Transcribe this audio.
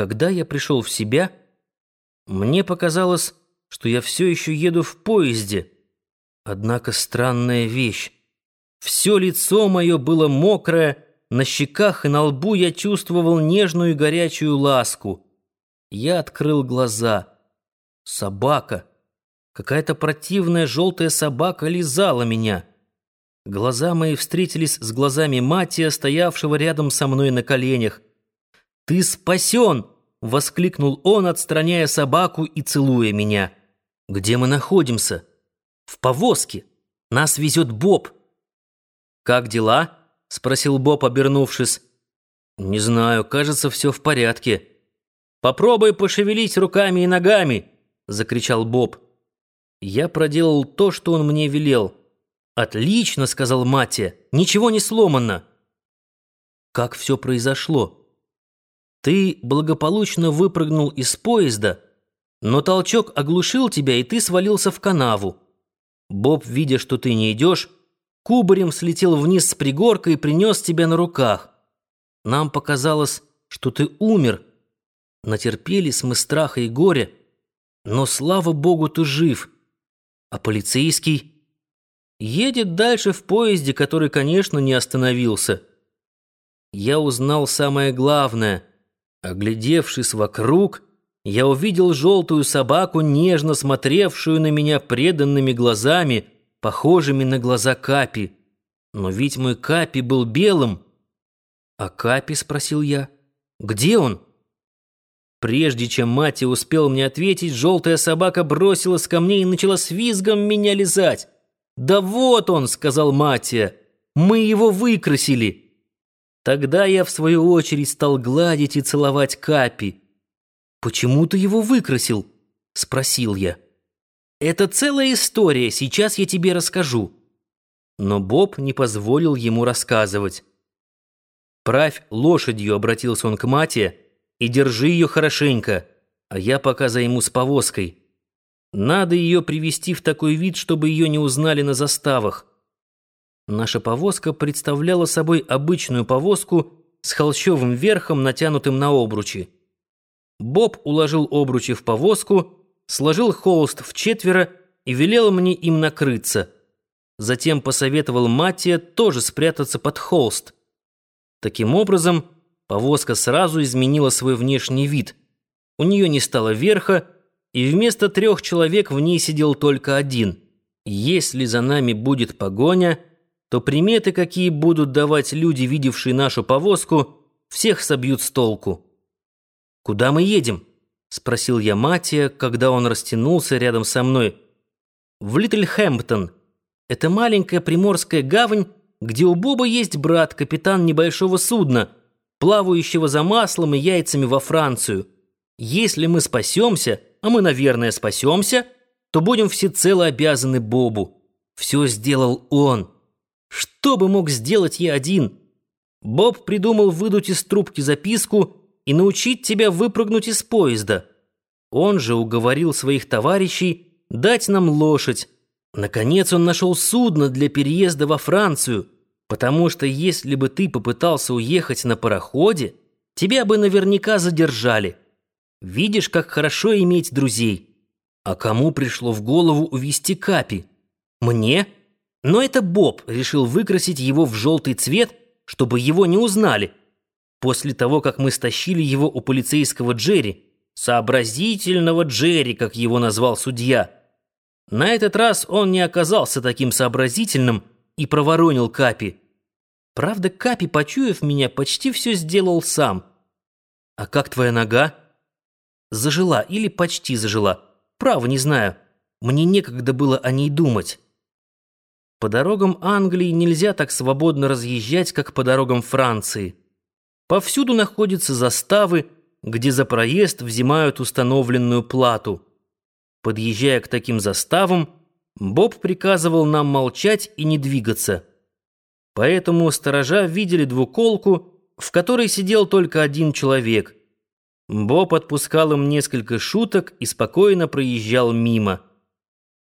Когда я пришел в себя, мне показалось, что я все еще еду в поезде. Однако странная вещь. Все лицо мое было мокрое, на щеках и на лбу я чувствовал нежную и горячую ласку. Я открыл глаза. Собака. Какая-то противная желтая собака лизала меня. Глаза мои встретились с глазами Матия, стоявшего рядом со мной на коленях. «Ты спасен!» — воскликнул он, отстраняя собаку и целуя меня. «Где мы находимся?» «В повозке. Нас везет Боб». «Как дела?» — спросил Боб, обернувшись. «Не знаю, кажется, все в порядке». «Попробуй пошевелить руками и ногами!» — закричал Боб. Я проделал то, что он мне велел. «Отлично!» — сказал Матия. «Ничего не сломано!» «Как все произошло?» Ты благополучно выпрыгнул из поезда, но толчок оглушил тебя, и ты свалился в канаву. Боб, видя, что ты не идешь, кубарем слетел вниз с пригорка и принес тебя на руках. Нам показалось, что ты умер. Натерпелись мы страха и горя, но, слава богу, ты жив. А полицейский едет дальше в поезде, который, конечно, не остановился. Я узнал самое главное — Оглядевшись вокруг, я увидел желтую собаку, нежно смотревшую на меня преданными глазами, похожими на глаза Капи. Но ведь мой Капи был белым. «А Капи?» — спросил я. «Где он?» Прежде чем мать успел мне ответить, желтая собака бросилась ко мне и начала с визгом меня лизать. «Да вот он!» — сказал Матия. «Мы его выкрасили!» Тогда я, в свою очередь, стал гладить и целовать Капи. «Почему ты его выкрасил?» — спросил я. «Это целая история, сейчас я тебе расскажу». Но Боб не позволил ему рассказывать. «Правь лошадью», — обратился он к Мате, — «и держи ее хорошенько, а я пока займусь повозкой. Надо ее привести в такой вид, чтобы ее не узнали на заставах. Наша повозка представляла собой обычную повозку с холщовым верхом, натянутым на обручи. Боб уложил обручи в повозку, сложил холст в четверо и велел мне им накрыться. Затем посоветовал Маттия тоже спрятаться под холст. Таким образом, повозка сразу изменила свой внешний вид. У нее не стало верха, и вместо трех человек в ней сидел только один. Если за нами будет погоня то приметы, какие будут давать люди, видевшие нашу повозку, всех собьют с толку. «Куда мы едем?» — спросил я Матия, когда он растянулся рядом со мной. «В Литлхэмптон. Это маленькая приморская гавань, где у Боба есть брат, капитан небольшого судна, плавающего за маслом и яйцами во Францию. Если мы спасемся, а мы, наверное, спасемся, то будем всецело обязаны Бобу. Все сделал он». Что бы мог сделать я один? Боб придумал выдуть из трубки записку и научить тебя выпрыгнуть из поезда. Он же уговорил своих товарищей дать нам лошадь. Наконец он нашел судно для переезда во Францию, потому что если бы ты попытался уехать на пароходе, тебя бы наверняка задержали. Видишь, как хорошо иметь друзей. А кому пришло в голову увести Капи? Мне? Но это Боб решил выкрасить его в желтый цвет, чтобы его не узнали. После того, как мы стащили его у полицейского Джерри, сообразительного Джерри, как его назвал судья. На этот раз он не оказался таким сообразительным и проворонил Капи. Правда, Капи, почуяв меня, почти все сделал сам. «А как твоя нога?» «Зажила или почти зажила. Право, не знаю. Мне некогда было о ней думать». По дорогам Англии нельзя так свободно разъезжать, как по дорогам Франции. Повсюду находятся заставы, где за проезд взимают установленную плату. Подъезжая к таким заставам, Боб приказывал нам молчать и не двигаться. Поэтому сторожа видели двуколку, в которой сидел только один человек. Боб отпускал им несколько шуток и спокойно проезжал мимо.